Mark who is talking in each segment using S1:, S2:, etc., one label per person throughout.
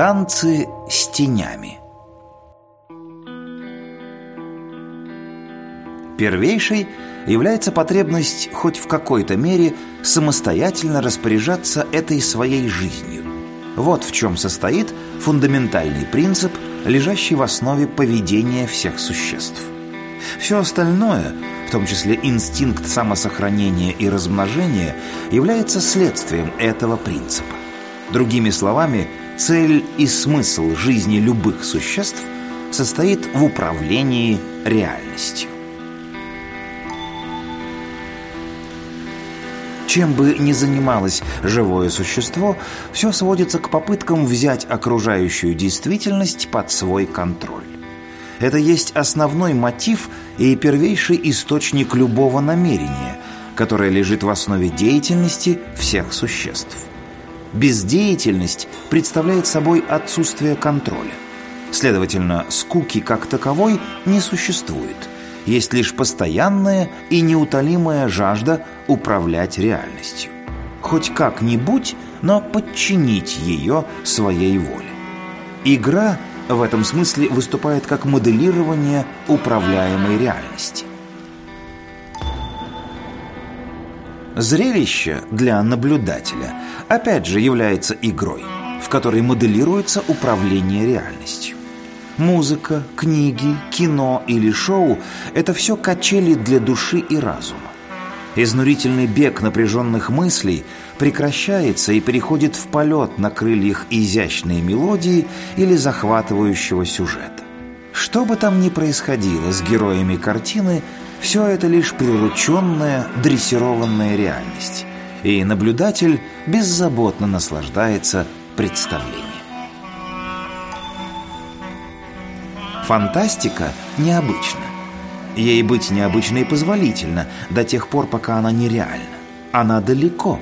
S1: Танцы с тенями Первейшей является потребность хоть в какой-то мере самостоятельно распоряжаться этой своей жизнью. Вот в чем состоит фундаментальный принцип, лежащий в основе поведения всех существ. Все остальное, в том числе инстинкт самосохранения и размножения, является следствием этого принципа. Другими словами, цель и смысл жизни любых существ состоит в управлении реальностью. Чем бы ни занималось живое существо, все сводится к попыткам взять окружающую действительность под свой контроль. Это есть основной мотив и первейший источник любого намерения, которое лежит в основе деятельности всех существ. Бездеятельность представляет собой отсутствие контроля. Следовательно, скуки как таковой не существует – есть лишь постоянная и неутолимая жажда управлять реальностью. Хоть как-нибудь, но подчинить ее своей воле. Игра в этом смысле выступает как моделирование управляемой реальности. Зрелище для наблюдателя опять же является игрой, в которой моделируется управление реальностью. Музыка, книги, кино или шоу – это все качели для души и разума. Изнурительный бег напряженных мыслей прекращается и переходит в полет на крыльях изящной мелодии или захватывающего сюжета. Что бы там ни происходило с героями картины, все это лишь прирученная, дрессированная реальность. И наблюдатель беззаботно наслаждается представлением. Фантастика необычна. Ей быть необычной позволительно до тех пор, пока она нереальна. Она далеко.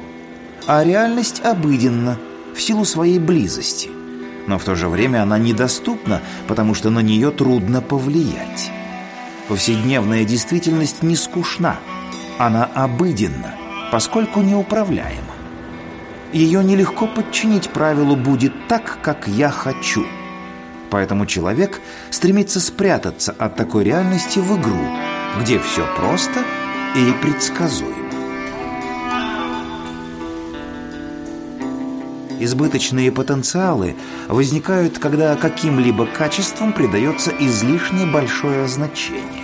S1: А реальность обыденна в силу своей близости. Но в то же время она недоступна, потому что на нее трудно повлиять. Повседневная действительность не скучна. Она обыденна, поскольку неуправляема. Ее нелегко подчинить правилу «будет так, как я хочу», Поэтому человек стремится спрятаться от такой реальности в игру, где все просто и предсказуемо. Избыточные потенциалы возникают, когда каким-либо качествам придается излишне большое значение.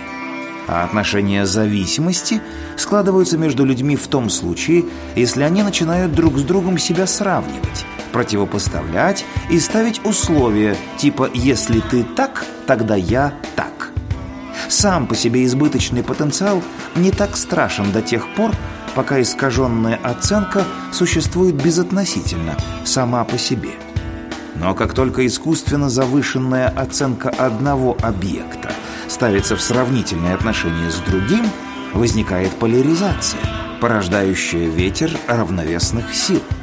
S1: А отношения зависимости складываются между людьми в том случае, если они начинают друг с другом себя сравнивать, противопоставлять и ставить условия типа «если ты так, тогда я так». Сам по себе избыточный потенциал не так страшен до тех пор, пока искаженная оценка существует безотносительно, сама по себе. Но как только искусственно завышенная оценка одного объекта ставится в сравнительное отношение с другим, возникает поляризация, порождающая ветер равновесных сил –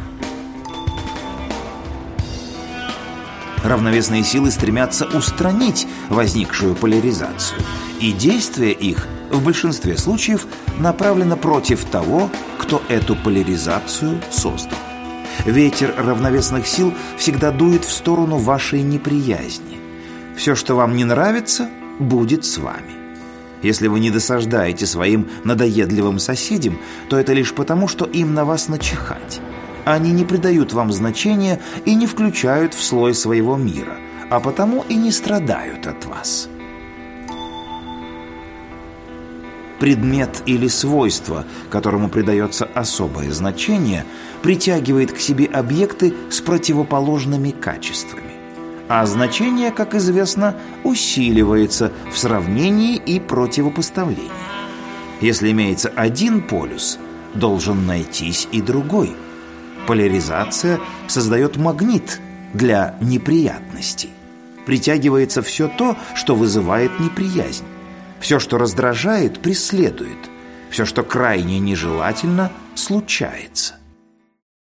S1: Равновесные силы стремятся устранить возникшую поляризацию, и действие их в большинстве случаев направлено против того, кто эту поляризацию создал. Ветер равновесных сил всегда дует в сторону вашей неприязни. Все, что вам не нравится, будет с вами. Если вы не досаждаете своим надоедливым соседям, то это лишь потому, что им на вас начихать. Они не придают вам значения и не включают в слой своего мира, а потому и не страдают от вас. Предмет или свойство, которому придается особое значение, притягивает к себе объекты с противоположными качествами. А значение, как известно, усиливается в сравнении и противопоставлении. Если имеется один полюс, должен найтись и другой – Поляризация создает магнит для неприятностей. Притягивается все то, что вызывает неприязнь. Все, что раздражает, преследует. Все, что крайне нежелательно, случается.